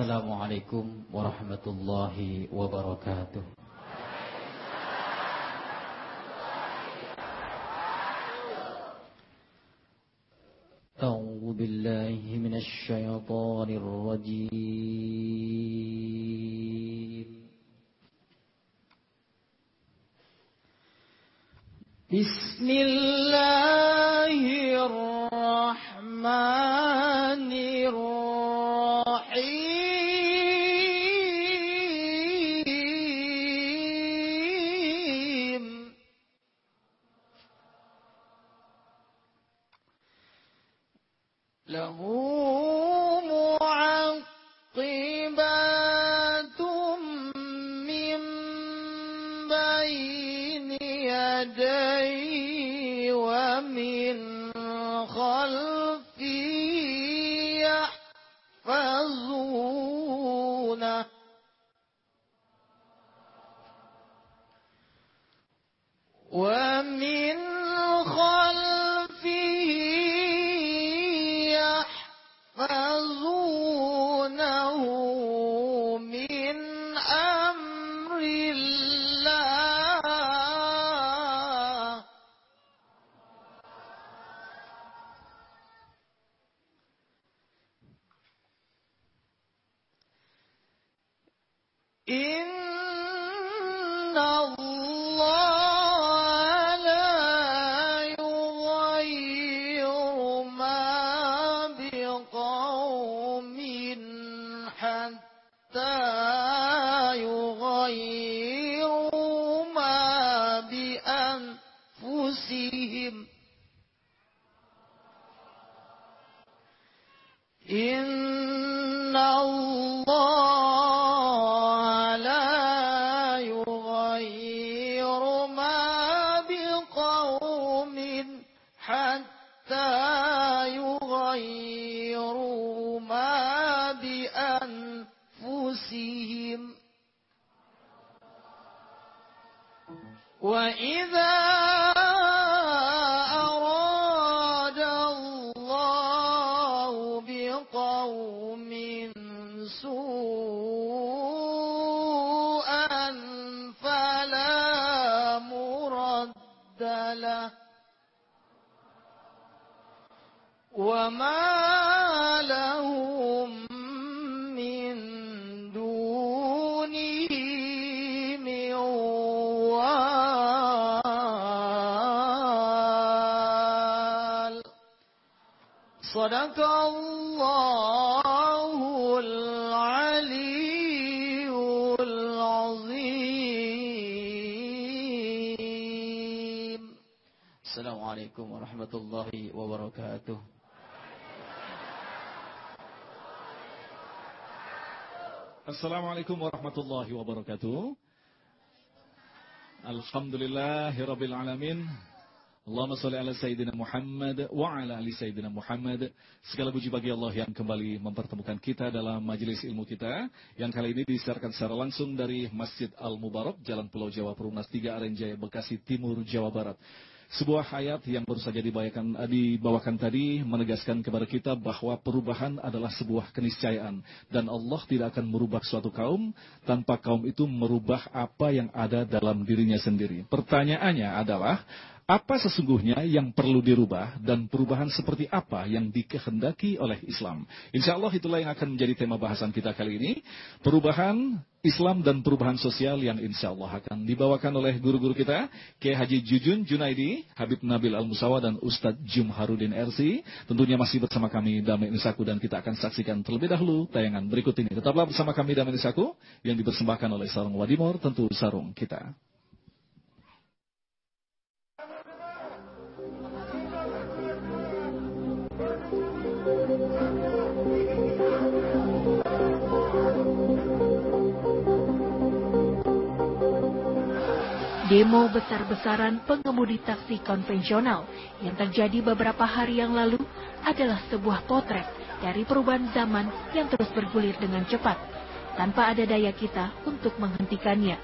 Assalamualaikum warahmatullahi wabarakatuh. أعوذ بالله من الشيطان الرجيم بسم الله الرحمن له وما warahmatullahi wabarakatuh. Assalamualaikum warahmatullahi wabarakatuh. Alhamdulillahirabbil alamin. Allahumma salli ala Sayyidina Muhammad wa ala ali Sayyidina Muhammad. Segala puji bagi Allah yang kembali mempertemukan kita dalam majelis ilmu kita yang kali ini disiarkan secara langsung dari Masjid Al Mubarak, Jalan Pulau Jawa Perumnas 3 Arenjaya Bekasi Timur Jawa Barat. Sebuah ayat yang baru saja dibawakan, dibawakan tadi menegaskan kepada kita bahwa perubahan adalah sebuah keniscayaan. Dan Allah tidak akan merubah suatu kaum tanpa kaum itu merubah apa yang ada dalam dirinya sendiri. Pertanyaannya adalah, apa sesungguhnya yang perlu dirubah dan perubahan seperti apa yang dikehendaki oleh Islam. Insya Allah itulah yang akan menjadi tema bahasan kita kali ini. Perubahan Islam dan perubahan sosial yang insya Allah akan dibawakan oleh guru-guru kita. Kiai Haji Jujun Junaidi, Habib Nabil Al-Musawa dan Ustadz Jum Harudin RC. Tentunya masih bersama kami Damai Nisaku dan kita akan saksikan terlebih dahulu tayangan berikut ini. Tetaplah bersama kami Damai Nisaku yang dipersembahkan oleh Sarung Wadimor, tentu sarung kita. Demo besar-besaran pengemudi taksi konvensional yang terjadi beberapa hari yang lalu adalah sebuah potret dari perubahan zaman yang terus bergulir dengan cepat, tanpa ada daya kita untuk menghentikannya.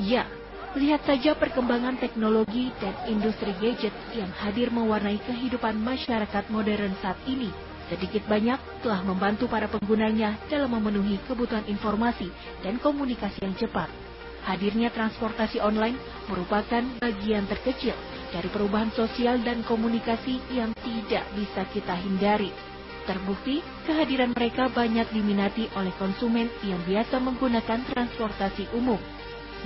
Ya, lihat saja perkembangan teknologi dan industri gadget yang hadir mewarnai kehidupan masyarakat modern saat ini. sedikit banyak telah membantu para penggunanya dalam memenuhi kebutuhan informasi dan komunikasi yang cepat. Hadirnya transportasi online merupakan bagian terkecil dari perubahan sosial dan komunikasi yang tidak bisa kita hindari. Terbukti, kehadiran mereka banyak diminati oleh konsumen yang biasa menggunakan transportasi umum.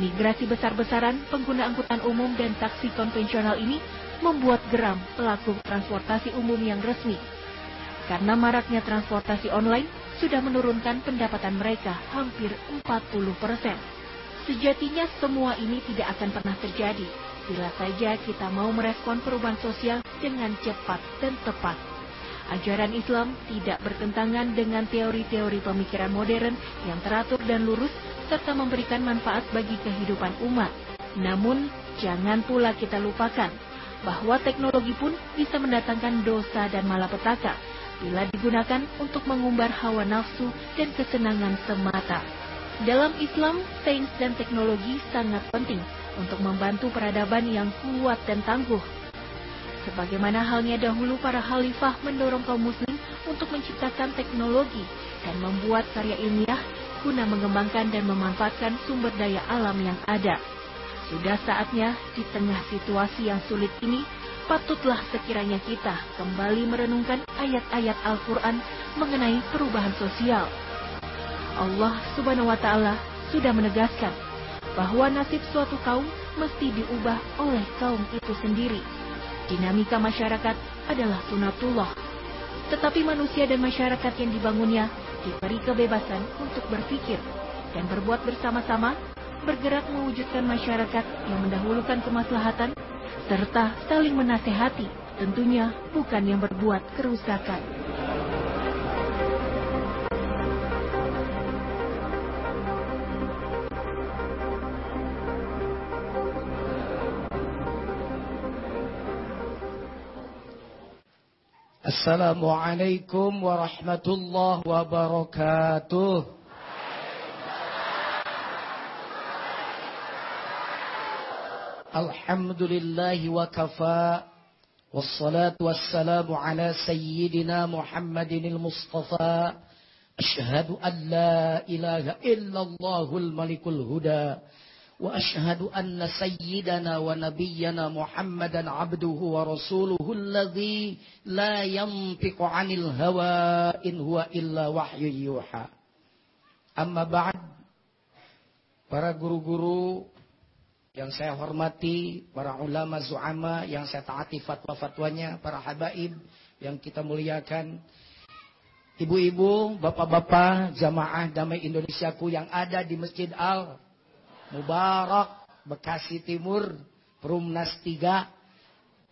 Migrasi besar-besaran pengguna angkutan umum dan taksi konvensional ini membuat geram pelaku transportasi umum yang resmi. Karena maraknya transportasi online sudah menurunkan pendapatan mereka hampir 40 persen. Sejatinya semua ini tidak akan pernah terjadi bila saja kita mau merespon perubahan sosial dengan cepat dan tepat. Ajaran Islam tidak bertentangan dengan teori-teori pemikiran modern yang teratur dan lurus serta memberikan manfaat bagi kehidupan umat. Namun, jangan pula kita lupakan bahwa teknologi pun bisa mendatangkan dosa dan malapetaka bila digunakan untuk mengumbar hawa nafsu dan kesenangan semata. Dalam Islam, sains dan teknologi sangat penting untuk membantu peradaban yang kuat dan tangguh. Sebagaimana halnya dahulu para khalifah mendorong kaum muslim untuk menciptakan teknologi dan membuat karya ilmiah guna mengembangkan dan memanfaatkan sumber daya alam yang ada. Sudah saatnya di tengah situasi yang sulit ini, patutlah sekiranya kita kembali merenungkan ayat-ayat Al-Quran mengenai perubahan sosial. Allah subhanahu wa ta'ala sudah menegaskan bahwa nasib suatu kaum mesti diubah oleh kaum itu sendiri. Dinamika masyarakat adalah sunatullah. Tetapi manusia dan masyarakat yang dibangunnya diberi kebebasan untuk berpikir dan berbuat bersama-sama bergerak mewujudkan masyarakat yang mendahulukan kemaslahatan, serta saling menasehati, tentunya bukan yang berbuat kerusakan. Assalamualaikum warahmatullahi wabarakatuh. الحمد لله وكفى والصلاة والسلام على سيدنا محمد المصطفى أشهد أن لا إله إلا الله الملك الهدى وأشهد أن سيدنا ونبينا محمدا عبده ورسوله الذي لا ينطق عن الهوى إن هو إلا وحي يوحى أما بعد para guru-guru yang saya hormati, para ulama zu'ama yang saya taati fatwa-fatwanya, para habaib yang kita muliakan, ibu-ibu, bapak-bapak, jamaah damai Indonesiaku yang ada di Masjid Al Mubarak, Bekasi Timur, Perumnas 3,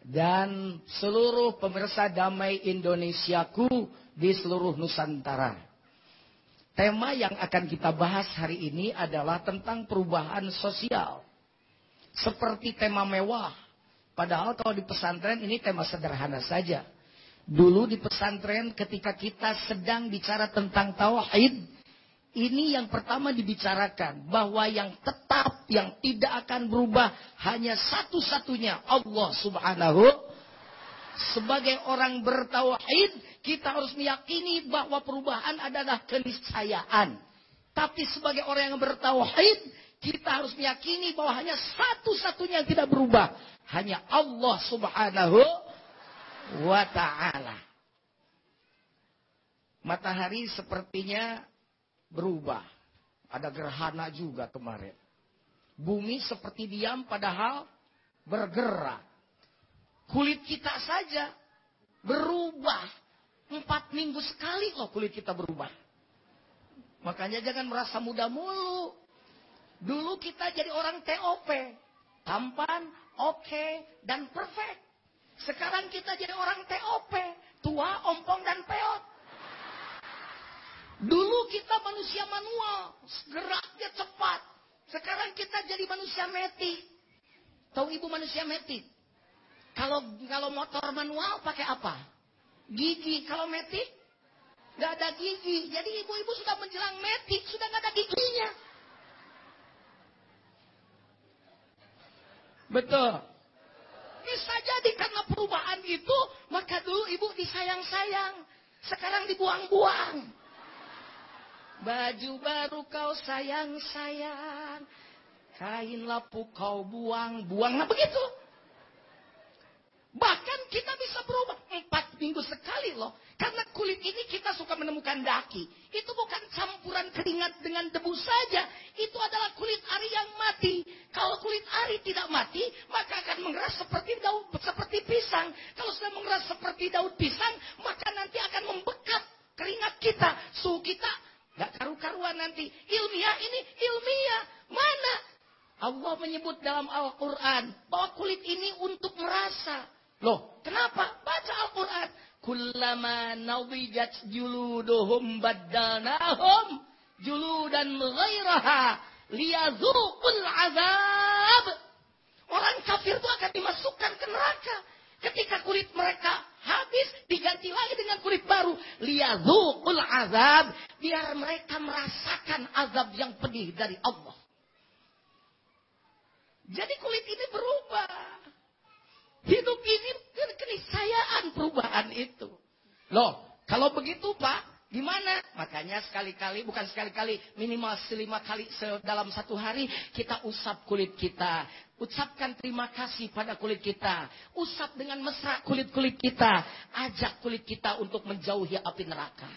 dan seluruh pemirsa damai Indonesiaku di seluruh Nusantara. Tema yang akan kita bahas hari ini adalah tentang perubahan sosial seperti tema mewah. Padahal kalau di pesantren ini tema sederhana saja. Dulu di pesantren ketika kita sedang bicara tentang tauhid, ini yang pertama dibicarakan bahwa yang tetap yang tidak akan berubah hanya satu-satunya Allah Subhanahu sebagai orang bertauhid kita harus meyakini bahwa perubahan adalah keniscayaan. Tapi sebagai orang yang bertauhid kita harus meyakini bahwa hanya satu-satunya yang tidak berubah. Hanya Allah subhanahu wa ta'ala. Matahari sepertinya berubah. Ada gerhana juga kemarin. Bumi seperti diam padahal bergerak. Kulit kita saja berubah. Empat minggu sekali loh kulit kita berubah. Makanya jangan merasa muda mulu. Dulu kita jadi orang TOP. Tampan, oke, okay, dan perfect. Sekarang kita jadi orang TOP. Tua, ompong, dan peot. Dulu kita manusia manual. Geraknya cepat. Sekarang kita jadi manusia metik. Tahu ibu manusia metik? Kalau kalau motor manual pakai apa? Gigi. Kalau metik? Gak ada gigi. Jadi ibu-ibu sudah menjelang metik. Sudah gak ada giginya. Betul. Bisa jadi karena perubahan itu, maka dulu ibu disayang-sayang. Sekarang dibuang-buang. Baju baru kau sayang-sayang. Kain lapuk kau buang-buang. Nah begitu. Bahkan kita bisa berubah empat minggu sekali loh. Karena kulit ini kita suka menemukan daki. Itu bukan campuran keringat dengan debu saja. Itu adalah kulit ari yang mati. Kalau kulit ari tidak mati, maka akan mengeras seperti daun seperti pisang. Kalau sudah mengeras seperti daun pisang, maka nanti akan membekat keringat kita, suhu kita Gak karu-karuan nanti. Ilmiah ini ilmiah. Mana? Allah menyebut dalam Al-Quran bahwa kulit ini untuk merasa. Loh, kenapa? Baca Al-Quran. Kullama nawijat juluduhum baddalnahum juludan ghairaha liyazuqul azab. Orang kafir itu akan dimasukkan ke neraka. Ketika kulit mereka habis, diganti lagi dengan kulit baru. Liyazuqul azab. Biar mereka merasakan azab yang pedih dari Allah. Jadi kulit ini berubah. Hidup ini keniscayaan perubahan itu. Loh, kalau begitu Pak, gimana? Makanya sekali-kali, bukan sekali-kali, minimal selima kali dalam satu hari, kita usap kulit kita. Ucapkan terima kasih pada kulit kita. Usap dengan mesra kulit-kulit kita. Ajak kulit kita untuk menjauhi api neraka.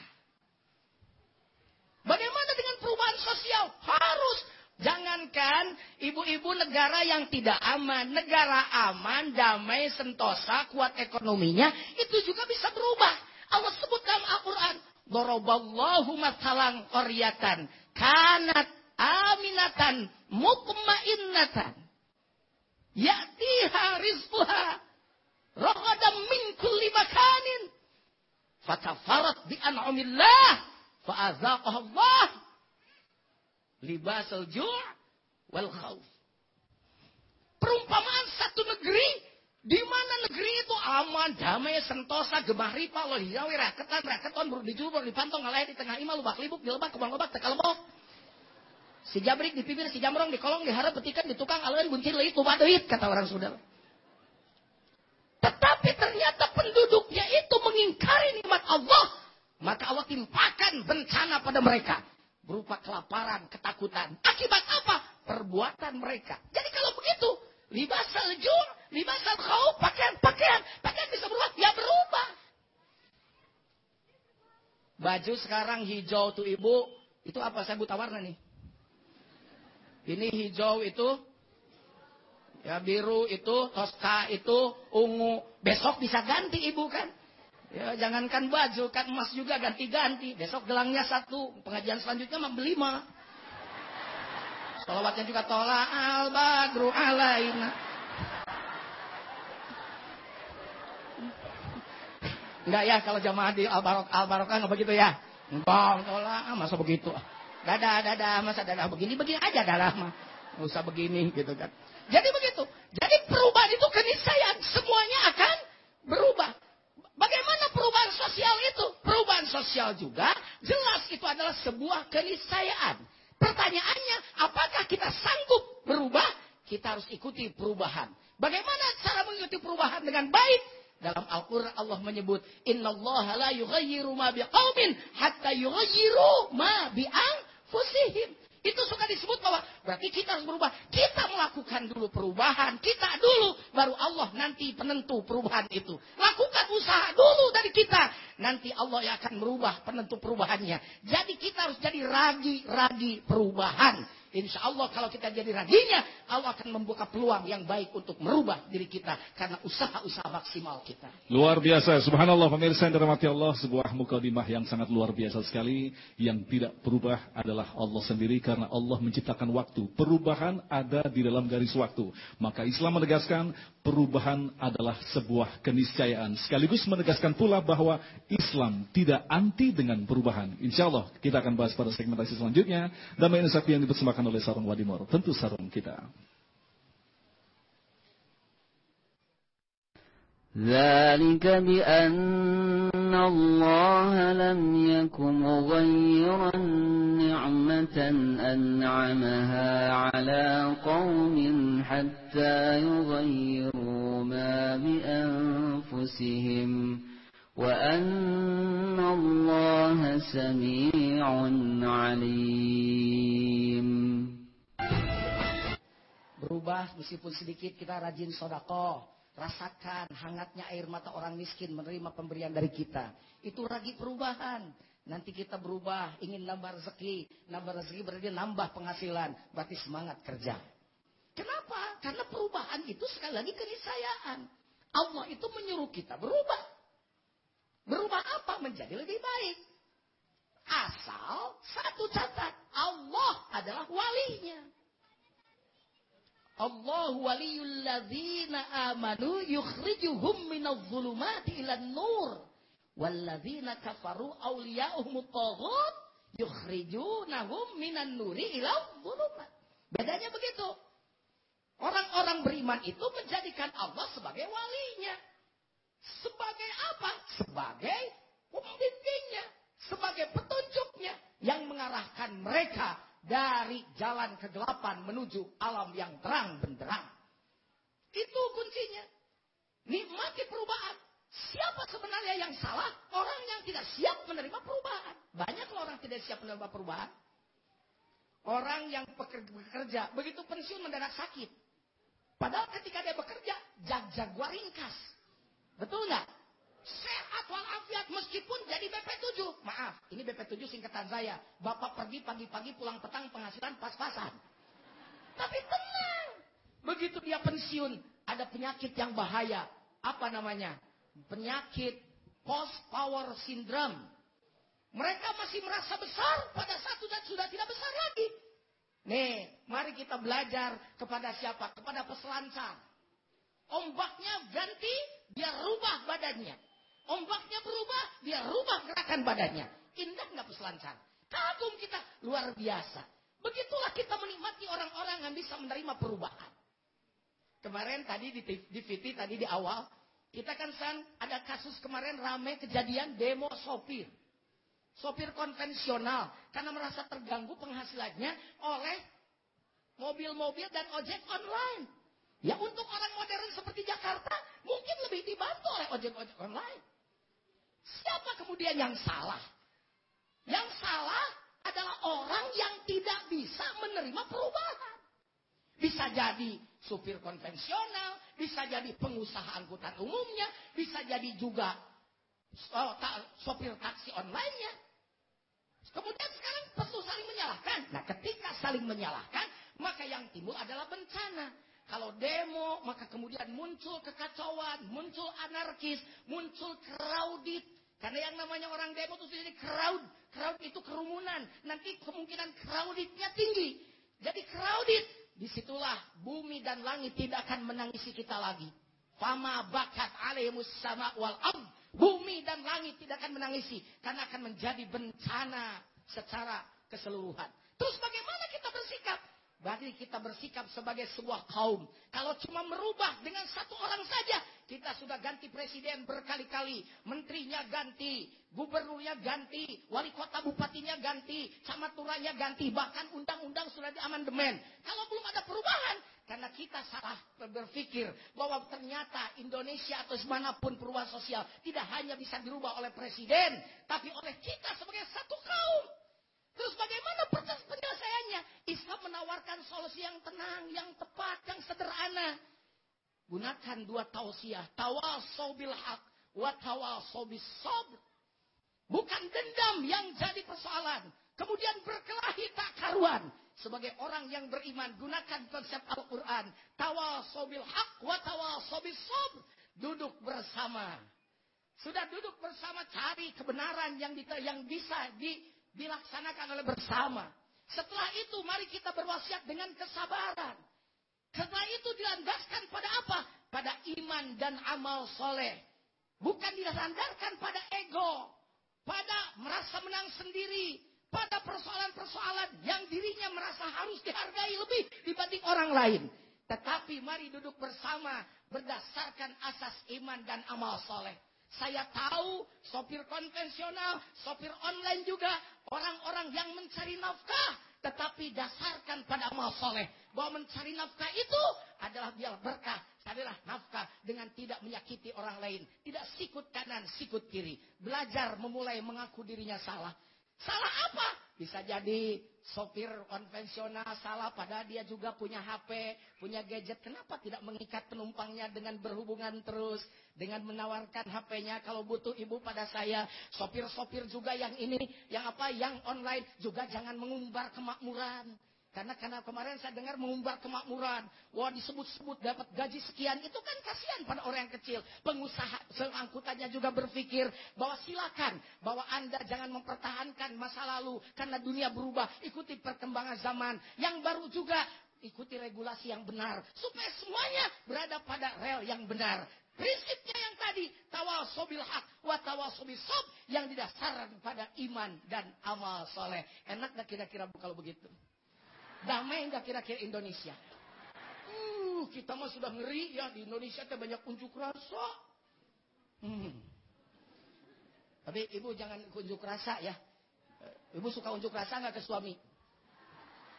Bagaimana dengan perubahan sosial? Harus Jangankan ibu-ibu negara yang tidak aman, negara aman, damai, sentosa, kuat ekonominya, itu juga bisa berubah. Allah sebut dalam Al-Quran, Doroballahu masalang qaryatan. Kanat aminatan mutmainnatan. Ya'tiha rizquha raghadan min kulli makanin. Fatafarat bi an'amillah fa'azaqaha Allah. Libasal ju' wal khawf. Perumpamaan satu negeri di mana negeri itu aman, damai, sentosa, gemah ripa, loh hiawi, raketan, raketon, buru dijubur, dipantong, ngalai di tengah ima, lubak libuk, di lebak, kebang lebak, tekal lebok. Si jabrik di pipir, si jamrong di kolong, diharap, betikan, di tukang, alen, buncir, leit, tuba, duit, kata orang saudara. Tetapi ternyata penduduknya itu mengingkari nikmat Allah. Maka Allah timpakan bencana pada mereka berupa kelaparan, ketakutan. Akibat apa? Perbuatan mereka. Jadi kalau begitu, libasal jur, libasal kau, pakaian, pakaian, pakaian bisa berubah, ya berubah. Baju sekarang hijau tuh ibu, itu apa saya buta warna nih? Ini hijau itu, ya biru itu, toska itu, ungu. Besok bisa ganti ibu kan? Ya, jangankan baju, kan emas juga ganti-ganti. Besok gelangnya satu, pengajian selanjutnya mah lima. Salawatnya juga tola al badru alaina. Enggak ya kalau jamaah di al barok al barokah enggak begitu ya. Enggak, tola masa begitu. Dada dada masa dada begini begini aja dadah mah. Enggak usah begini gitu kan. Jadi begitu. Jadi perubahan itu keniscayaan semuanya akan berubah. Bagaimana perubahan sosial itu? Perubahan sosial juga jelas itu adalah sebuah keniscayaan. Pertanyaannya, apakah kita sanggup berubah? Kita harus ikuti perubahan. Bagaimana cara mengikuti perubahan dengan baik? Dalam Al-Quran Allah menyebut, Inna Allah la ma biqawmin hatta yughayyiru ma bi'anfusihim. Itu suka disebut bahwa berarti kita harus berubah. Kita melakukan dulu perubahan. Kita dulu. Baru Allah nanti penentu perubahan itu. Lakukan usaha dulu dari kita. Nanti Allah yang akan merubah penentu perubahannya. Jadi kita harus jadi ragi-ragi perubahan. Insya Allah kalau kita jadi raginya, Allah akan membuka peluang yang baik untuk merubah diri kita. Karena usaha-usaha maksimal kita. Luar biasa. Subhanallah pemirsa yang dirahmati Allah. Sebuah mukadimah yang sangat luar biasa sekali. Yang tidak berubah adalah Allah sendiri. Karena Allah menciptakan waktu. Perubahan ada di dalam garis waktu. Maka Islam menegaskan perubahan adalah sebuah keniscayaan. Sekaligus menegaskan pula bahwa Islam tidak anti dengan perubahan. Insya Allah kita akan bahas pada segmentasi selanjutnya. Damai Nusapi yang dipersembahkan oleh sarung Wadimor. Tentu sarung kita. ذلك بأن الله لم يكن مغيرا نعمة أنعمها على قوم حتى يغيروا ما بأنفسهم وأن الله سميع عليم Berubah meskipun sedikit kita rajin sodakoh. Rasakan hangatnya air mata orang miskin menerima pemberian dari kita. Itu ragi perubahan. Nanti kita berubah, ingin nambah rezeki. Nambah rezeki berarti nambah penghasilan. Berarti semangat kerja. Kenapa? Karena perubahan itu sekali lagi keniscayaan. Allah itu menyuruh kita berubah. Berubah apa? Menjadi lebih baik. Asal satu catat. Allah adalah walinya. Allah waliyul ladzina amanu yukhrijuhum minadh dhulumati ilan nur. Walladzina kafaru awliya'uhum taghut yukhrijunahum minan nuri ila dhulumat. Bedanya begitu. Orang-orang beriman itu menjadikan Allah sebagai walinya. Sebagai apa? Sebagai pembimbingnya. Sebagai petunjuknya. Yang mengarahkan mereka dari jalan kegelapan menuju alam yang terang benderang. Itu kuncinya. Nikmati perubahan. Siapa sebenarnya yang salah? Orang yang tidak siap menerima perubahan. Banyak orang tidak siap menerima perubahan. Orang yang bekerja, begitu pensiun mendadak sakit. Padahal ketika dia bekerja, jag-jaguar ringkas. Betul nggak? Sehat walafiat meskipun jadi BP7. Maaf, ini BP7 singkatan saya. Bapak pergi pagi-pagi pulang petang penghasilan pas-pasan. Tapi tenang. Begitu dia pensiun, ada penyakit yang bahaya. Apa namanya? Penyakit post power syndrome. Mereka masih merasa besar pada saat sudah, sudah tidak besar lagi. Nih, mari kita belajar kepada siapa? Kepada peselancar. Ombaknya ganti, dia rubah badannya. Ombaknya berubah, dia rubah gerakan badannya. Indah nggak peselancar? Kagum kita, luar biasa. Begitulah kita menikmati orang-orang yang bisa menerima perubahan. Kemarin tadi di, di VT, tadi di awal, kita kan san ada kasus kemarin rame kejadian demo sopir. Sopir konvensional karena merasa terganggu penghasilannya oleh mobil-mobil dan ojek online. Ya untuk orang modern seperti Jakarta mungkin lebih dibantu oleh ojek-ojek online. Siapa kemudian yang salah? Yang salah adalah orang yang tidak bisa menerima perubahan. Bisa jadi supir konvensional, bisa jadi pengusaha angkutan umumnya, bisa jadi juga oh, sopir taksi online-nya. Kemudian sekarang perlu saling menyalahkan. Nah ketika saling menyalahkan, maka yang timbul adalah bencana. Kalau demo, maka kemudian muncul kekacauan, muncul anarkis, muncul crowded. Karena yang namanya orang demo itu jadi crowd. Crowd itu kerumunan. Nanti kemungkinan crowdednya tinggi. Jadi crowded. Di situlah bumi dan langit tidak akan menangisi kita lagi. Fama bakat alaihimus sama wal am. Bumi dan langit tidak akan menangisi. Karena akan menjadi bencana secara keseluruhan. Terus bagaimana kita bersikap? Berarti kita bersikap sebagai sebuah kaum. Kalau cuma merubah dengan satu orang saja, kita sudah ganti presiden berkali-kali. Menterinya ganti, gubernurnya ganti, wali kota bupatinya ganti, camaturanya ganti, bahkan undang-undang sudah diamandemen. Kalau belum ada perubahan, karena kita salah berpikir bahwa ternyata Indonesia atau semanapun perubahan sosial tidak hanya bisa dirubah oleh presiden, tapi oleh kita sebagai satu kaum. Terus bagaimana penyelesaiannya? Islam menawarkan solusi yang tenang, yang tepat, yang sederhana. Gunakan dua tausiah. Tawasau bil haq wa tawasau bis sabr. Bukan dendam yang jadi persoalan. Kemudian berkelahi tak karuan. Sebagai orang yang beriman, gunakan konsep Al-Quran. Tawasau bil haq wa tawasau bis sabr. Duduk bersama. Sudah duduk bersama cari kebenaran yang, yang bisa di, dilaksanakan oleh bersama. Setelah itu mari kita berwasiat dengan kesabaran. Setelah itu dilandaskan pada apa? Pada iman dan amal soleh. Bukan dilandarkan pada ego. Pada merasa menang sendiri. Pada persoalan-persoalan yang dirinya merasa harus dihargai lebih dibanding orang lain. Tetapi mari duduk bersama berdasarkan asas iman dan amal soleh. Saya tahu sopir konvensional, sopir online juga orang-orang yang mencari nafkah, tetapi dasarkan pada amal soleh bahwa mencari nafkah itu adalah biar berkah carilah nafkah dengan tidak menyakiti orang lain. Tidak sikut kanan, sikut kiri. Belajar memulai mengaku dirinya salah. Salah apa? Bisa jadi sopir konvensional salah padahal dia juga punya HP, punya gadget. Kenapa tidak mengikat penumpangnya dengan berhubungan terus? Dengan menawarkan HP-nya kalau butuh ibu pada saya. Sopir-sopir juga yang ini, yang apa, yang online juga jangan mengumbar kemakmuran. Karena karena kemarin saya dengar mengumbar kemakmuran. Wah disebut-sebut dapat gaji sekian. Itu kan kasihan pada orang yang kecil. Pengusaha seangkutannya juga berpikir bahwa silakan. Bahwa Anda jangan mempertahankan masa lalu. Karena dunia berubah. Ikuti perkembangan zaman. Yang baru juga ikuti regulasi yang benar. Supaya semuanya berada pada rel yang benar. Prinsipnya yang tadi, tawasobil hak, wa tawasobil sob, yang didasarkan pada iman dan amal soleh. Enak gak kira-kira kalau begitu? Damai nggak kira-kira Indonesia? Uh, kita mah sudah ngeri ya di Indonesia teh banyak unjuk rasa. Hmm. Tapi ibu jangan unjuk rasa ya. Eh, ibu suka unjuk rasa nggak ke suami?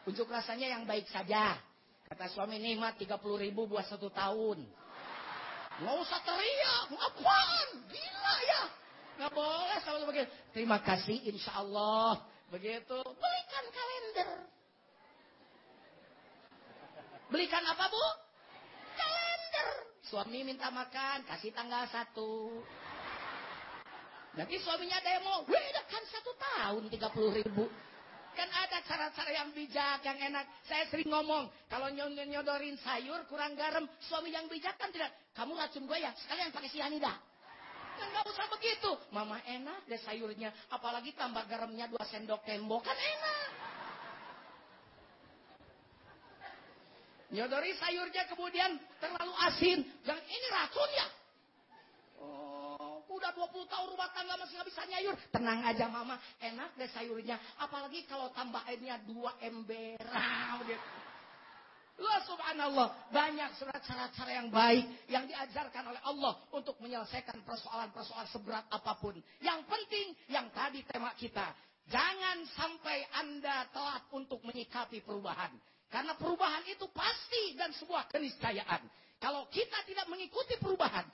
Unjuk rasanya yang baik saja. Kata suami nih mah 30 ribu buat satu tahun. Nggak usah teriak. Apaan? Gila ya. Nggak boleh sama begitu. Terima kasih insya Allah. Begitu. Belikan kalender. Belikan apa bu? Kalender. Suami minta makan, kasih tanggal satu. Nanti suaminya demo, kan satu tahun tiga puluh ribu. Kan ada cara-cara yang bijak, yang enak. Saya sering ngomong, kalau nyodorin sayur kurang garam, suami yang bijak kan tidak. Kamu racun gue ya, sekalian pakai sianida. Kan gak usah begitu. Mama enak deh sayurnya, apalagi tambah garamnya dua sendok tembok, kan enak. Nyodori sayurnya kemudian terlalu asin. Yang ini racun ya. Oh, udah 20 tahun rumah tangga masih nggak bisa nyayur. Tenang aja mama, enak deh sayurnya. Apalagi kalau tambah airnya dua ember. Gitu. Subhanallah, banyak cara-cara yang baik yang diajarkan oleh Allah untuk menyelesaikan persoalan-persoalan seberat apa pun. Yang penting, yang tadi tema kita, jangan sampai Anda telat untuk menyikapi perubahan. Karena perubahan itu pasti dan sebuah keniscayaan. Kalau kita tidak mengikuti perubahan,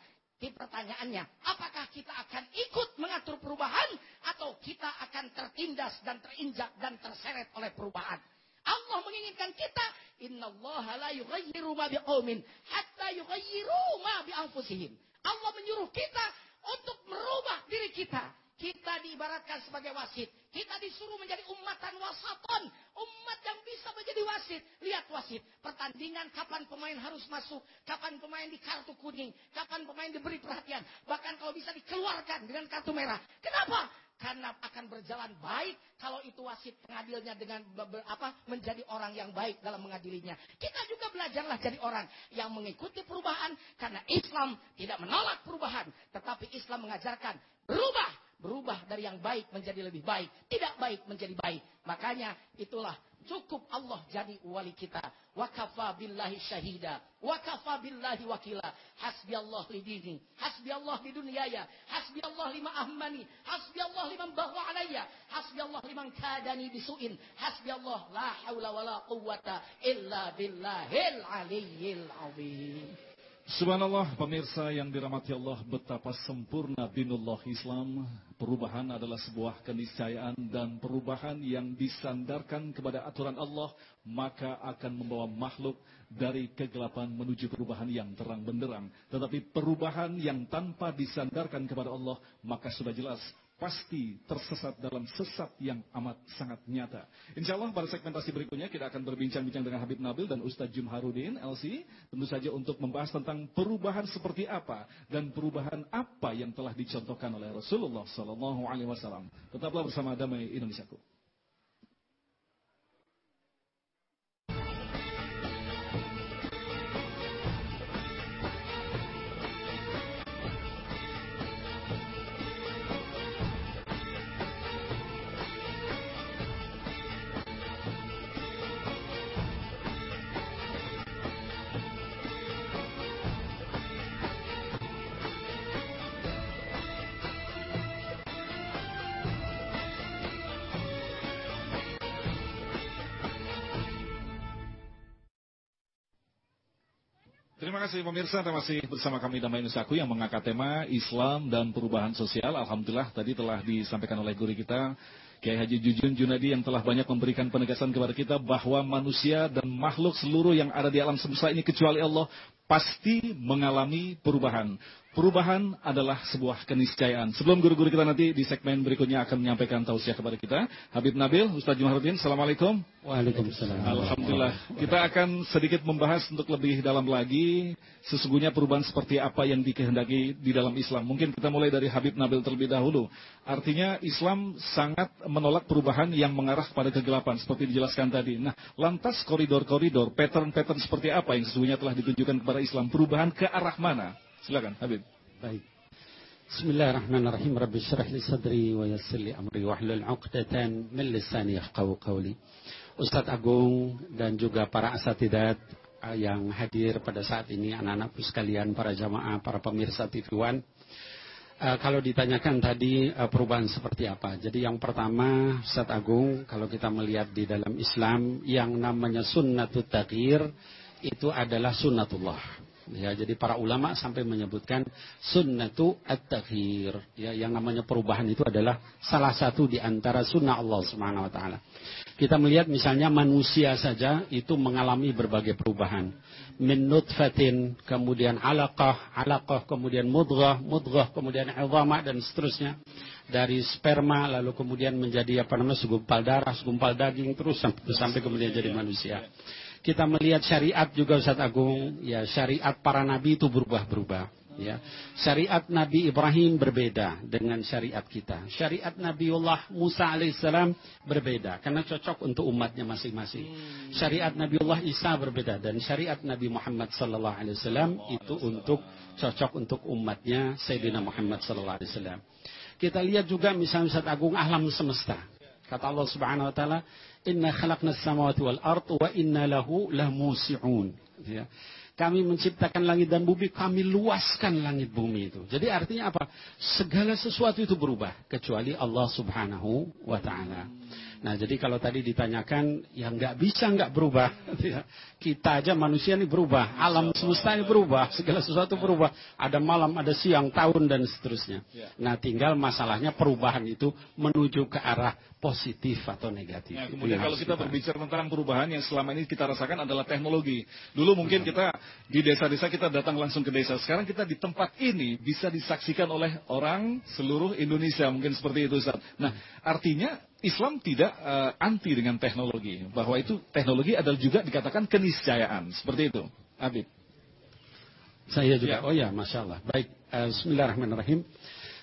pertanyaannya, apakah kita akan ikut mengatur perubahan atau kita akan tertindas dan terinjak dan terseret oleh perubahan? Allah menginginkan kita, innallaha la yughayyiru ma biqaumin hatta yughayyiru ma bi anfusihim. Allah menyuruh kita untuk merubah diri kita kita diibaratkan sebagai wasit. Kita disuruh menjadi umatan wasaton. Umat yang bisa menjadi wasit. Lihat wasit. Pertandingan kapan pemain harus masuk. Kapan pemain di kartu kuning. Kapan pemain diberi perhatian. Bahkan kalau bisa dikeluarkan dengan kartu merah. Kenapa? Karena akan berjalan baik kalau itu wasit pengadilnya dengan apa menjadi orang yang baik dalam mengadilinya. Kita juga belajarlah jadi orang yang mengikuti perubahan karena Islam tidak menolak perubahan, tetapi Islam mengajarkan berubah berubah dari yang baik menjadi lebih baik, tidak baik menjadi baik. Makanya itulah cukup Allah jadi wali kita. Wa kafa billahi syahida, wa kafa billahi wakila. Hasbi Allah li dini, hasbi Allah li dunyaya, hasbi Allah lima ahmani, hasbi Allah liman bahwa alayya, hasbi Allah liman kadani bisuin, hasbi Allah la haula wala quwwata illa billahil aliyyil azim. Subhanallah pemirsa yang dirahmati Allah betapa sempurna dinullah Islam. Perubahan adalah sebuah keniscayaan dan perubahan yang disandarkan kepada aturan Allah Maka akan membawa makhluk dari kegelapan menuju perubahan yang terang benderang Tetapi perubahan yang tanpa disandarkan kepada Allah Maka sudah jelas pasti tersesat dalam sesat yang amat sangat nyata. Insya Allah pada segmentasi berikutnya kita akan berbincang-bincang dengan Habib Nabil dan Ustadz Jum Harudin, LC, tentu saja untuk membahas tentang perubahan seperti apa dan perubahan apa yang telah dicontohkan oleh Rasulullah Sallallahu Alaihi Wasallam. Tetaplah bersama Damai Indonesiaku. Terima kasih pemirsa, terima kasih bersama kami Damai Nusaku yang mengangkat tema Islam dan perubahan sosial. Alhamdulillah tadi telah disampaikan oleh guru kita Kiai Haji Jujun Junadi yang telah banyak memberikan penegasan kepada kita bahwa manusia dan makhluk seluruh yang ada di alam semesta ini kecuali Allah pasti mengalami perubahan. Perubahan adalah sebuah keniscayaan. Sebelum guru-guru kita nanti di segmen berikutnya akan menyampaikan tausiah kepada kita. Habib Nabil, Ustaz Jumaruddin, Assalamualaikum. Waalaikumsalam. Alhamdulillah. Kita akan sedikit membahas untuk lebih dalam lagi sesungguhnya perubahan seperti apa yang dikehendaki di dalam Islam. Mungkin kita mulai dari Habib Nabil terlebih dahulu. Artinya Islam sangat menolak perubahan yang mengarah kepada kegelapan seperti dijelaskan tadi. Nah, lantas koridor-koridor, pattern-pattern seperti apa yang sesungguhnya telah ditunjukkan kepada Islam? Perubahan ke arah mana? Silakan, Habib. Baik. Bismillahirrahmanirrahim. Rabbi syrah li sadri wa yassir li amri wa hlul 'uqdatan min lisani yafqahu qawli. Ustadz Agung dan juga para asatidat yang hadir pada saat ini, anak-anakku sekalian, para jamaah, para pemirsa TV One. Uh, kalau ditanyakan tadi uh, perubahan seperti apa. Jadi yang pertama, Ustadz Agung, kalau kita melihat di dalam Islam, yang namanya sunnatut taghir itu adalah sunnatullah. Ya, jadi para ulama sampai menyebutkan sunnatu at-taghir. Ya, yang namanya perubahan itu adalah salah satu di antara sunnah Allah Subhanahu wa taala. Kita melihat misalnya manusia saja itu mengalami berbagai perubahan. Min nutfatin, kemudian alaqah, alaqah, kemudian mudghah, mudghah, kemudian idhamah dan seterusnya. Dari sperma lalu kemudian menjadi apa namanya segumpal darah, segumpal daging terus sampai, sampai kemudian jadi manusia kita melihat syariat juga Ustaz Agung, ya syariat para nabi itu berubah-berubah. Ya, syariat Nabi Ibrahim berbeda dengan syariat kita. Syariat Nabiullah Musa alaihissalam berbeda karena cocok untuk umatnya masing-masing. Syariat Nabiullah Isa berbeda dan syariat Nabi Muhammad sallallahu alaihi wasallam itu untuk cocok untuk umatnya Sayyidina Muhammad sallallahu alaihi wasallam. Kita lihat juga misalnya Ustaz Agung alam semesta. Kata Allah Subhanahu wa taala, Inna khalaqna samawati wal ard wa inna lahu lamusi'un. Ya. Kami menciptakan langit dan bumi, kami luaskan langit bumi itu. Jadi artinya apa? Segala sesuatu itu berubah kecuali Allah Subhanahu wa taala. Nah, jadi kalau tadi ditanyakan, ya nggak bisa nggak berubah. Kita aja manusia ini berubah, alam semesta ini berubah, segala sesuatu berubah. Ada malam, ada siang, tahun dan seterusnya. Ya. Nah, tinggal masalahnya perubahan itu menuju ke arah positif atau negatif. Nah, kemudian kalau kita berbicara tentang perubahan yang selama ini kita rasakan adalah teknologi. Dulu mungkin kita di desa-desa kita datang langsung ke desa. Sekarang kita di tempat ini bisa disaksikan oleh orang seluruh Indonesia. Mungkin seperti itu Ustaz. Nah, artinya Islam tidak uh, anti dengan teknologi. Bahwa itu teknologi adalah juga dikatakan keniscayaan. Seperti itu. Habib. Saya juga. Ya. Oh ya, masya Allah. Baik. Eh, Bismillahirrahmanirrahim.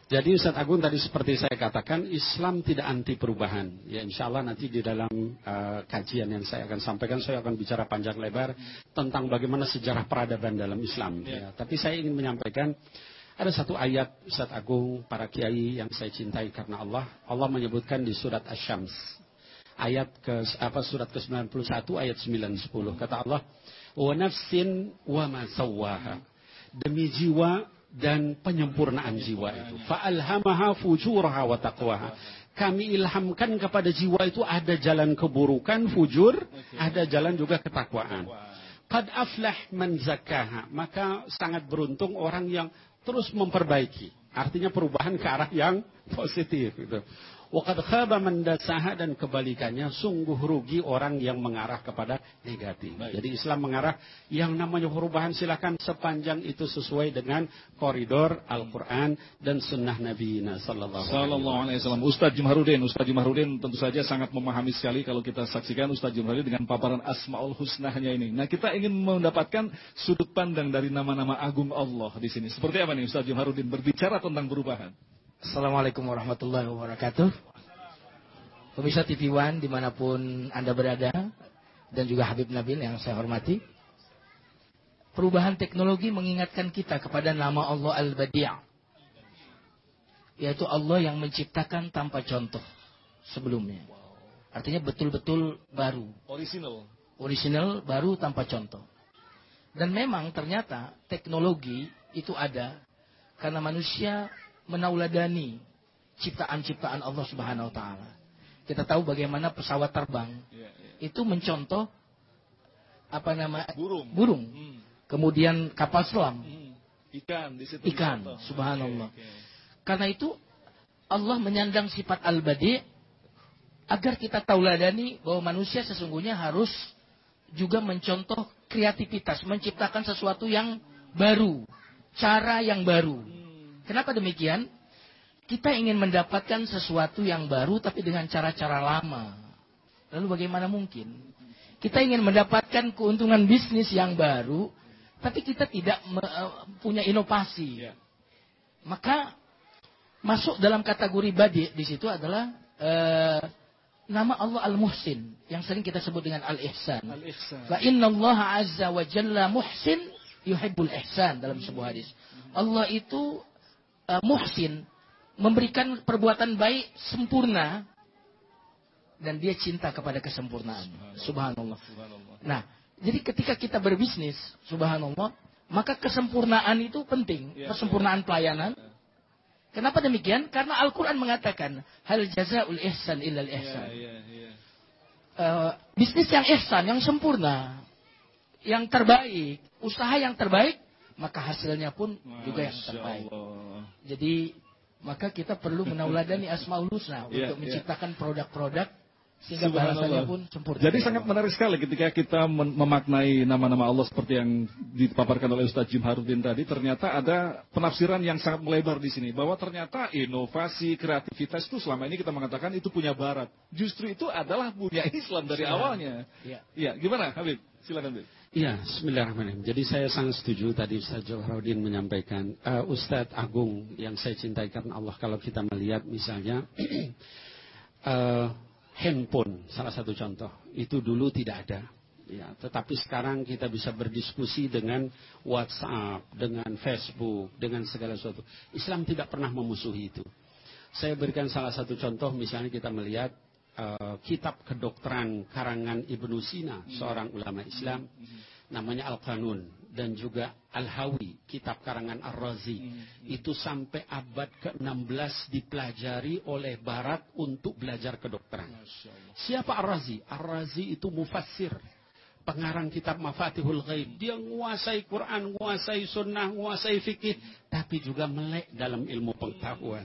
Jadi Ustaz Agung tadi seperti saya katakan Islam tidak anti perubahan. Ya insya Allah nanti di dalam eh, kajian yang saya akan sampaikan saya akan bicara panjang lebar tentang bagaimana sejarah peradaban dalam Islam. Ya, tapi saya ingin menyampaikan ada satu ayat Ustaz Agung para kiai yang saya cintai karena Allah. Allah menyebutkan di surat Asy-Syams ayat ke apa surat ke-91 ayat 9 10 kata Allah wa nafsin wa ma sawwaha demi jiwa dan penyempurnaan jiwa itu. Fa'alhamaha fujuraha wa taqwaha. Kami ilhamkan kepada jiwa itu ada jalan keburukan, fujur, ada jalan juga ketakwaan. Qad aflah man. Maka sangat beruntung orang yang terus memperbaiki. Artinya perubahan ke arah yang positif. Gitu. Waqad khaba man dasaha dan kebalikannya sungguh rugi orang yang mengarah kepada negatif. Baik. Jadi Islam mengarah yang namanya perubahan silakan sepanjang itu sesuai dengan koridor Al-Qur'an dan sunnah Nabi sallallahu alaihi Sallallahu alaihi wasallam. Ustaz Jumharudin, Ustaz Jumharudin tentu saja sangat memahami sekali kalau kita saksikan Ustaz Jumharudin dengan paparan Asmaul Husnahnya ini. Nah, kita ingin mendapatkan sudut pandang dari nama-nama agung Allah di sini. Seperti apa nih Ustaz Jumharudin berbicara tentang perubahan? Assalamualaikum warahmatullahi wabarakatuh. Pemirsa TV One di mana pun Anda berada dan juga Habib Nabil yang saya hormati. Perubahan teknologi mengingatkan kita kepada nama Allah Al-Badi' yaitu Allah yang menciptakan tanpa contoh sebelumnya. Artinya betul-betul baru, Original. original baru tanpa contoh. Dan memang ternyata teknologi itu ada karena manusia menauladani ciptaan-ciptaan Allah Subhanahu wa taala. Kita tahu bagaimana pesawat terbang Iya, iya. itu mencontoh apa nama Burung. burung. Hmm. kemudian kapal selam, Hmm. Ikan di situ. ikan, contoh. subhanallah. Oke, oke. Karena itu Allah menyandang sifat al-badi agar kita tauladani bahwa manusia sesungguhnya harus juga mencontoh kreativitas, menciptakan sesuatu yang baru, cara yang baru. Kenapa demikian? Kita ingin mendapatkan sesuatu yang baru tapi dengan cara-cara lama. Lalu bagaimana mungkin? Kita ingin mendapatkan keuntungan bisnis yang baru tapi kita tidak eh, punya inovasi. Iya. Maka masuk dalam kategori badi di situ adalah eh, nama Allah Al-Muhsin yang sering kita sebut dengan Al-Ihsan. Al-ihsan. Fa inna Allah azza wa jalla muhsin yuhibbul ihsan dalam sebuah hadis. Allah itu eh, muhsin memberikan perbuatan baik sempurna dan dia cinta kepada kesempurnaan. Subhanallah. Subhanallah. Nah, jadi ketika kita berbisnis, subhanallah, maka kesempurnaan itu penting, Ya, kesempurnaan pelayanan. Kenapa demikian? Karena Al-Quran mengatakan, hal jazaul ihsan illal ihsan. iya, iya. Eh, bisnis yang ihsan, yang sempurna, yang terbaik, usaha yang terbaik, maka hasilnya pun juga yang Masya terbaik. Allah. Jadi, maka kita perlu menauladani Asmaul Husna Iya, untuk iya. menciptakan produk-produk sehingga bahasanya pun sempurna. Jadi sangat menarik sekali ketika kita memaknai nama-nama Allah seperti yang dipaparkan oleh Ustaz Jim Harudin tadi, ternyata ada penafsiran yang sangat melebar di sini bahwa ternyata inovasi, kreativitas itu selama ini kita mengatakan itu punya Barat. Justru itu adalah punya Islam dari Iya. awalnya. Iya. Iya, gimana Habib? Silakan Habib. Iya, Bismillahirrahmanirrahim. Jadi saya sangat setuju tadi Ustaz Jawahruddin menyampaikan. Eh, Ustadz Agung yang saya cintai karena Allah kalau kita melihat misalnya eh, handphone salah satu contoh itu dulu tidak ada. Ya, tetapi sekarang kita bisa berdiskusi dengan WhatsApp, dengan Facebook, dengan segala sesuatu. Islam tidak pernah memusuhi itu. Saya berikan salah satu contoh, misalnya kita melihat eh, kitab kedokteran karangan Ibnu Sina, seorang ulama Islam, namanya Al-Qanun dan juga Al-Hawi, kitab karangan Ar-Razi. Itu sampai abad ke-16 dipelajari oleh barat untuk belajar kedokteran. Siapa Ar-Razi? Ar-Razi itu mufassir. Pengarang kitab Mafatihul Ghaib. Dia menguasai Quran, menguasai sunnah, menguasai fikih. Tapi juga melek dalam ilmu pengetahuan.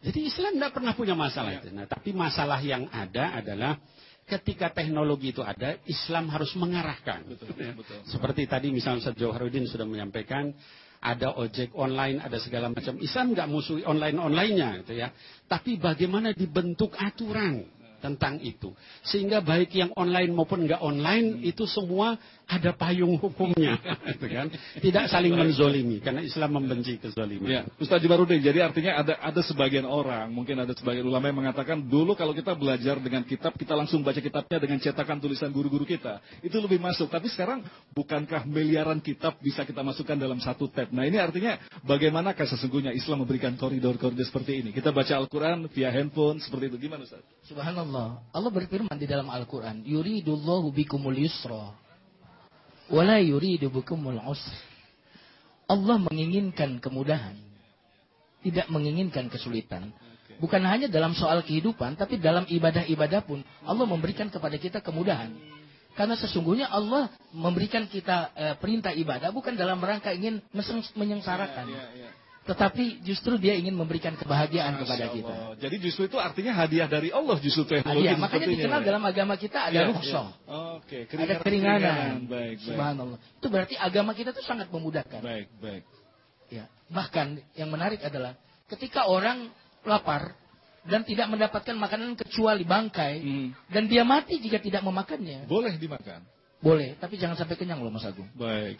Jadi Islam tidak pernah punya masalah itu. Nah, tapi masalah yang ada adalah ketika teknologi itu ada, Islam harus mengarahkan. betul. Seperti tadi misalnya Ustaz Jawharuddin sudah menyampaikan, ada ojek online, ada segala macam. Islam nggak musuhi online-onlinenya, gitu ya. Tapi bagaimana dibentuk aturan tentang itu, sehingga baik yang online maupun nggak online itu semua ada payung hukumnya, gitu kan? Tidak saling menzolimi, karena Islam membenci kezoliman. Ya, Ustaz Jibarudin, jadi artinya ada ada sebagian orang, mungkin ada sebagian ulama yang mengatakan dulu kalau kita belajar dengan kitab, kita langsung baca kitabnya dengan cetakan tulisan guru-guru kita. Itu lebih masuk. Tapi sekarang bukankah miliaran kitab bisa kita masukkan dalam satu tab? Nah ini artinya bagaimanakah sesungguhnya Islam memberikan koridor-koridor seperti ini? Kita baca Al-Quran via handphone seperti itu. Gimana Ustaz? Subhanallah. Allah berfirman di dalam Al-Quran. Yuridullahu bikumul yusra. Wala usra. Allah menginginkan kemudahan. Tidak menginginkan kesulitan. Bukan hanya dalam soal kehidupan, tapi dalam ibadah-ibadah pun Allah memberikan kepada kita kemudahan. Karena sesungguhnya Allah memberikan kita eh, perintah ibadah bukan dalam rangka ingin menyengsarakan. Tetapi justru dia ingin memberikan kebahagiaan kepada Masya kita. Allah. Jadi justru itu artinya hadiah dari Allah justru teknologi Hadiah. Makanya dikenal dalam agama kita ada Ya, rukhsah. ya. Oke, Ada keringanan. Baik, baik. Subhanallah. Itu berarti agama kita itu sangat memudahkan. Baik, baik. Ya. Bahkan yang menarik adalah ketika orang lapar dan tidak mendapatkan makanan kecuali bangkai Hmm. dan dia mati jika tidak memakannya. Boleh dimakan. Boleh, tapi jangan sampai kenyang loh Mas Agung. Baik.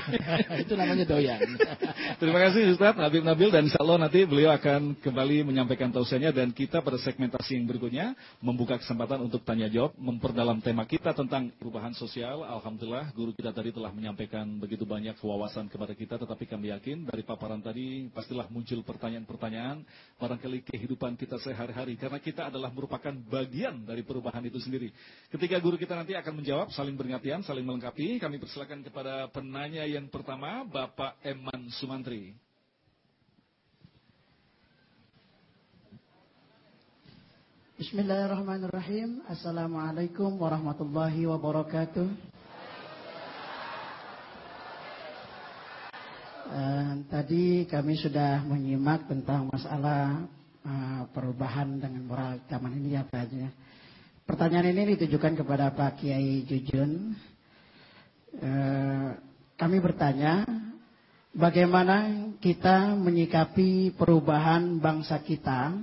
itu namanya doyan. Terima kasih Ustaz Habib Nabil dan insya Allah nanti beliau akan kembali menyampaikan tausiahnya dan kita pada segmentasi yang berikutnya membuka kesempatan untuk tanya jawab memperdalam tema kita tentang perubahan sosial. Alhamdulillah guru kita tadi telah menyampaikan begitu banyak wawasan kepada kita tetapi kami yakin dari paparan tadi pastilah muncul pertanyaan-pertanyaan barangkali kehidupan kita sehari-hari karena kita adalah merupakan bagian dari perubahan itu sendiri. Ketika guru kita nanti akan menjawab saling beringatkan, saling melengkapi, kami persilakan kepada penanya yang pertama Bapak Eman Sumantri. Bismillahirrahmanirrahim. Assalamualaikum warahmatullahi wabarakatuh. Uh, tadi kami sudah menyimak tentang masalah uh, perubahan dengan moral zaman ini ya Pak Haji. Pertanyaan ini ditujukan kepada Pak Kiai Jujun. Uh, kami bertanya, bagaimana kita menyikapi perubahan bangsa kita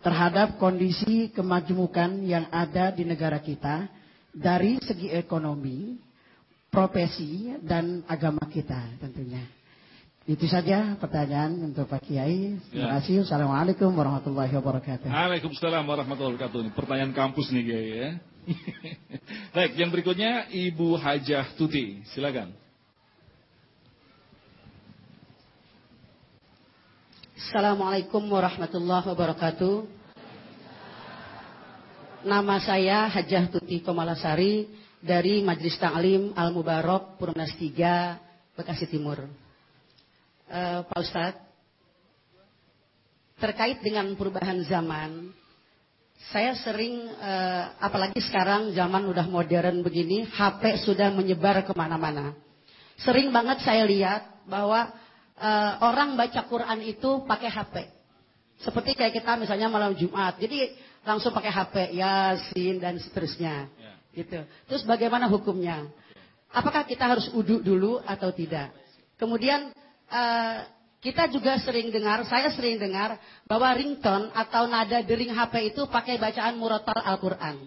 terhadap kondisi kemajumukan yang ada di negara kita dari segi ekonomi, profesi, dan agama kita tentunya. Itu saja pertanyaan untuk Pak Kiai. Terima ya. kasih. Assalamualaikum warahmatullahi wabarakatuh. Waalaikumsalam warahmatullahi wabarakatuh. Pertanyaan kampus nih Kiai ya. Baik, yang berikutnya Ibu Hajah Tuti. Silakan. Assalamualaikum warahmatullahi wabarakatuh. Nama saya Hajah Tuti Komalasari dari Majelis Ta'lim Al-Mubarok Purnas 3 Bekasi Timur uh, Pak Ustadz, terkait dengan perubahan zaman, saya sering, uh, apalagi sekarang zaman udah modern begini, HP sudah menyebar ke mana-mana. Sering banget saya lihat bahwa uh, orang baca Quran itu pakai HP. Seperti kayak kita misalnya malam Jumat, jadi langsung pakai HP, Yasin dan seterusnya. Ya. Gitu. Terus bagaimana hukumnya? Apakah kita harus uduk dulu atau tidak? Kemudian uh, kita juga sering dengar, saya sering dengar bahwa ringtone atau nada dering HP itu pakai bacaan murotal Al-Quran.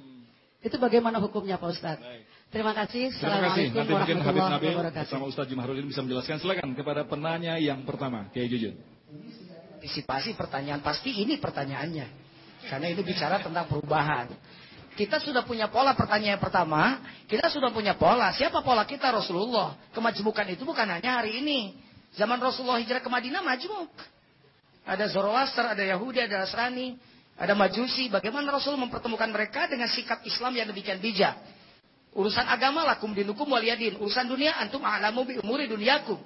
Itu bagaimana hukumnya Pak Ustadz? Terima kasih. Terima kasih. Nanti mungkin Habib Nabil bersama Ustadz Jumahrul ini bisa menjelaskan. Silakan kepada penanya yang pertama, Kiai Jujun. Antisipasi pertanyaan, pasti ini pertanyaannya. Karena ini bicara tentang perubahan. Kita sudah punya pola pertanyaan yang pertama, kita sudah punya pola. Siapa pola kita Rasulullah? Kemajmukan itu bukan hanya hari ini. Zaman Rasulullah hijrah ke Madinah majmuk. Ada Zoroaster, ada Yahudi, ada Nasrani, ada Majusi. Bagaimana Rasul mempertemukan mereka dengan sikap Islam yang demikian bijak. Urusan agama lakum dinukum waliyadin. Urusan dunia antum a'lamu bi umuri dunyakum.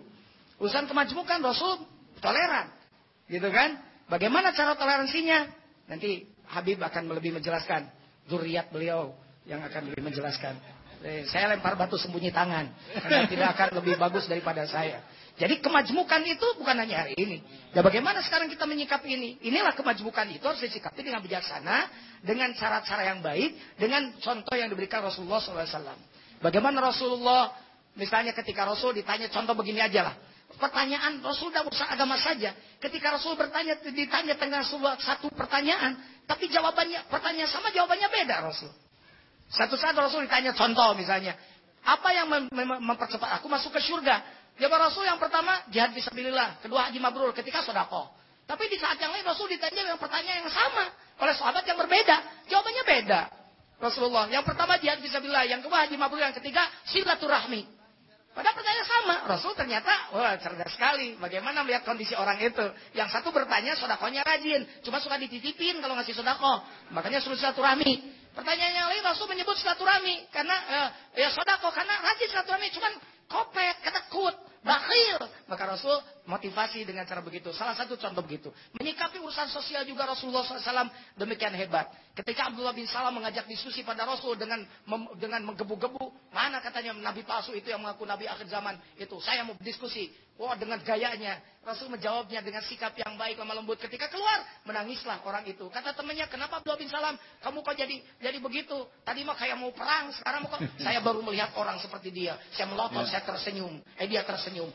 Urusan kemajmukan Rasul toleran. Gitu kan? Bagaimana cara toleransinya? Nanti Habib akan lebih menjelaskan. Zuriat beliau yang akan lebih menjelaskan. Eh, saya lempar batu sembunyi tangan. Karena tidak akan lebih bagus daripada saya. Jadi kemajmukan itu bukan hanya hari ini. Dan bagaimana sekarang kita menyikapi ini? Inilah kemajmukan itu harus disikapi dengan bijaksana, dengan cara-cara yang baik, dengan contoh yang diberikan Rasulullah SAW. Bagaimana Rasulullah, misalnya ketika Rasul ditanya contoh begini aja lah. Pertanyaan Rasul tidak usah agama saja. Ketika Rasul bertanya, ditanya tentang satu pertanyaan, tapi jawabannya, pertanyaan sama jawabannya beda Rasul. Satu saat Rasul ditanya contoh misalnya, apa yang mem mem mempercepat aku masuk ke surga? Jawab Rasul yang pertama jihad fisabilillah, kedua haji mabrur, ketika sodako. Tapi di saat yang lain Rasul ditanya yang pertanyaan yang sama oleh sahabat yang berbeda. Jawabannya beda. Rasulullah. Yang pertama jihad fisabilillah, yang kedua haji mabrur, yang ketiga silaturahmi. Pada pertanyaan sama, Rasul ternyata, wah cerdas sekali. Bagaimana melihat kondisi orang itu? Yang satu bertanya, sodakonya rajin. Cuma suka dititipin kalau ngasih sodako. Makanya suruh silaturahmi. Pertanyaan yang lain, Rasul menyebut silaturahmi. Karena, eh, ya sodako, karena rajin silaturahmi. Cuman kopet, ketekut barril, Maka Rasul motivasi dengan cara begitu. Salah satu contoh begitu. Menyikapi urusan sosial juga Rasulullah SAW demikian hebat. Ketika Abdullah bin Salam mengajak diskusi pada Rasul dengan mem, dengan menggebu-gebu. Mana katanya Nabi palsu itu yang mengaku Nabi akhir zaman itu. Saya mau diskusi. Wah dengan gayanya. Rasul menjawabnya dengan sikap yang baik lemah lembut. Ketika keluar menangislah orang itu. Kata temannya kenapa Abdullah bin Salam kamu kok jadi jadi begitu. Tadi mah kayak mau perang. Sekarang kok saya baru melihat orang seperti dia. Saya melotot, ya. saya tersenyum. Eh dia tersenyum tersenyum.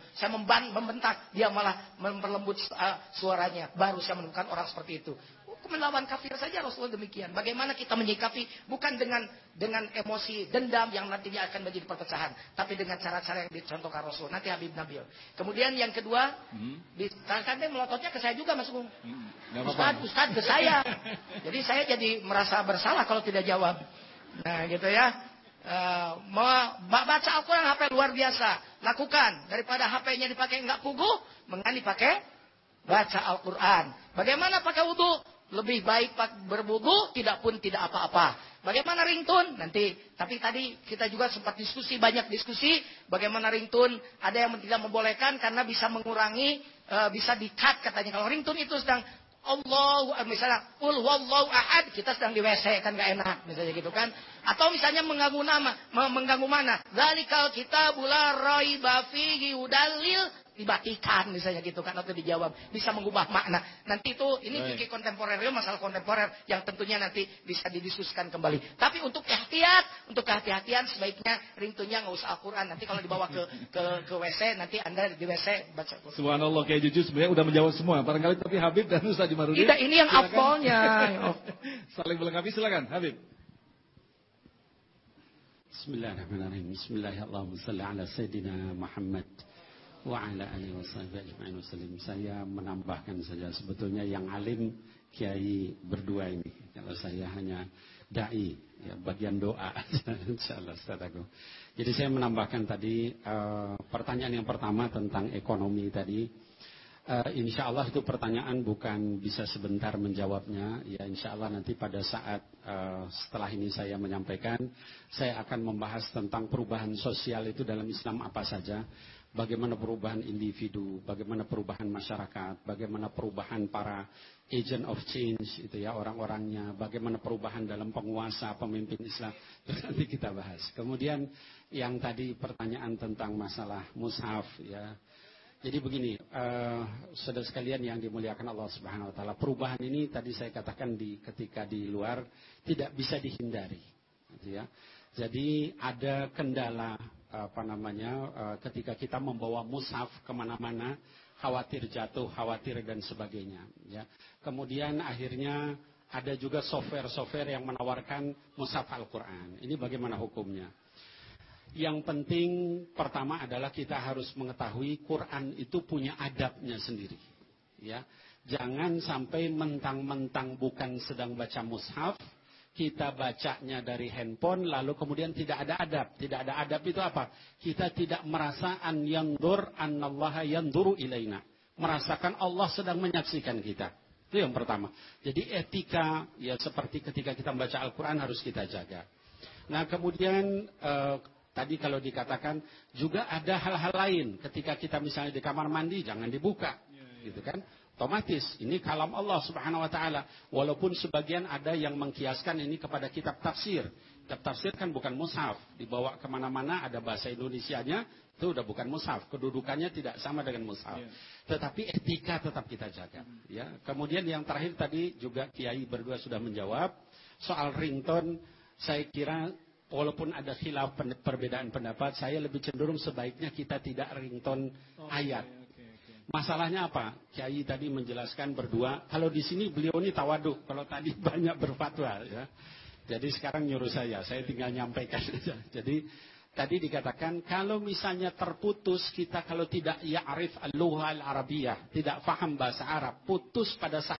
Saya membentak, dia malah memperlembut uh, suaranya. Baru saya menemukan orang seperti itu. Melawan kafir saja Rasulullah demikian. Bagaimana kita menyikapi bukan dengan dengan emosi dendam yang nantinya akan menjadi perpecahan, tapi dengan cara-cara yang dicontohkan Rasul. Nanti Habib Nabil. Kemudian yang kedua, hmm. melototnya ke saya juga Mas Gung. Hmm. Ustaz, Ustaz ke saya. jadi saya jadi merasa bersalah kalau tidak jawab. Nah gitu ya. Uh, baca Al-Quran HP luar biasa. Lakukan. Daripada HP-nya dipakai nggak pugu, mengani pakai baca Al-Quran. Bagaimana pakai wudhu? Lebih baik berwudhu, tidak pun tidak apa-apa. Bagaimana ringtone? Nanti. Tapi tadi kita juga sempat diskusi, banyak diskusi. Bagaimana ringtone? Ada yang tidak membolehkan karena bisa mengurangi, uh, bisa di-cut katanya. Kalau ringtone itu sedang Allah misalnya ul wallahu ahad kita sedang di WC kan gak enak misalnya gitu kan Atau misalnya mengganggu nama, mengganggu mana? Zalikal kita bula roy bafi udalil dibatikan misalnya gitu kan atau dijawab. Bisa mengubah makna. Nanti itu ini fikih kontemporer masalah kontemporer yang tentunya nanti bisa didiskusikan kembali. Tapi untuk kehatian untuk kehati-hatian sebaiknya ringtunya nggak usah Al-Quran. Nanti kalau dibawa ke ke ke WC nanti anda di WC baca Quran. Subhanallah kayak jujur sebenarnya udah menjawab semua. Barangkali tapi Habib dan Ustaz Jumarudin. Tidak ini yang apolnya saling melengkapi silakan Habib. Bismillahirrahmanirrahim. Bismillahirrahmanirrahim. ala Sayyidina Muhammad wasallim. Saya menambahkan saja sebetulnya yang alim kiai berdua ini. Kalau saya hanya dai, ya bagian doa insyaallah. Jadi saya menambahkan tadi uh, pertanyaan yang pertama tentang ekonomi tadi. Uh, insya Allah itu pertanyaan bukan bisa sebentar menjawabnya. Ya insya Allah nanti pada saat uh, setelah ini saya menyampaikan, saya akan membahas tentang perubahan sosial itu dalam Islam apa saja bagaimana perubahan individu, bagaimana perubahan masyarakat, bagaimana perubahan para agent of change itu ya orang-orangnya, bagaimana perubahan dalam penguasa pemimpin Islam itu nanti kita bahas. Kemudian yang tadi pertanyaan tentang masalah mushaf ya. Jadi begini, uh, saudara sekalian yang dimuliakan Allah Subhanahu wa taala, perubahan ini tadi saya katakan di ketika di luar tidak bisa dihindari. Gitu ya. Jadi ada kendala apa namanya uh, ketika kita membawa mushaf ke mana-mana khawatir jatuh, khawatir dan sebagainya. Ya. Kemudian akhirnya ada juga software-software yang menawarkan mushaf Al-Quran. Ini bagaimana hukumnya? Yang penting pertama adalah kita harus mengetahui Quran itu punya adabnya sendiri. Ya, jangan sampai mentang-mentang bukan sedang baca mushaf, kita bacanya dari handphone lalu kemudian tidak ada adab. Tidak ada adab itu apa? Kita tidak merasa an yandur annallaha yanduru ilaina. Merasakan Allah sedang menyaksikan kita. Itu yang pertama. Jadi etika ya seperti ketika kita membaca Al-Qur'an harus kita jaga. Nah, kemudian eh, tadi kalau dikatakan juga ada hal-hal lain ketika kita misalnya di kamar mandi jangan dibuka. Gitu kan? Otomatis ini kalam Allah Subhanahu wa taala. Walaupun sebagian ada yang mengkiaskan ini kepada kitab tafsir. Kitab tafsir kan bukan mushaf, dibawa ke mana-mana ada bahasa Indonesianya, itu udah bukan mushaf. Kedudukannya tidak sama dengan mushaf. Yeah. Tetapi etika tetap kita jaga. Ya. Kemudian yang terakhir tadi juga Kiai berdua sudah menjawab soal ringtone. Saya kira walaupun ada khilaf perbedaan pendapat, saya lebih cenderung sebaiknya kita tidak ringtone oh, ayat. Masalahnya apa? Kiai tadi menjelaskan berdua. Kalau di sini beliau ini tawaduk. Kalau tadi banyak berfatwa. Ya. Jadi sekarang nyuruh saya. Saya tinggal nyampaikan saja. Jadi tadi dikatakan kalau misalnya terputus kita kalau tidak ya'rif al-lughah al-arabiyah. Tidak faham bahasa Arab. Putus pada saat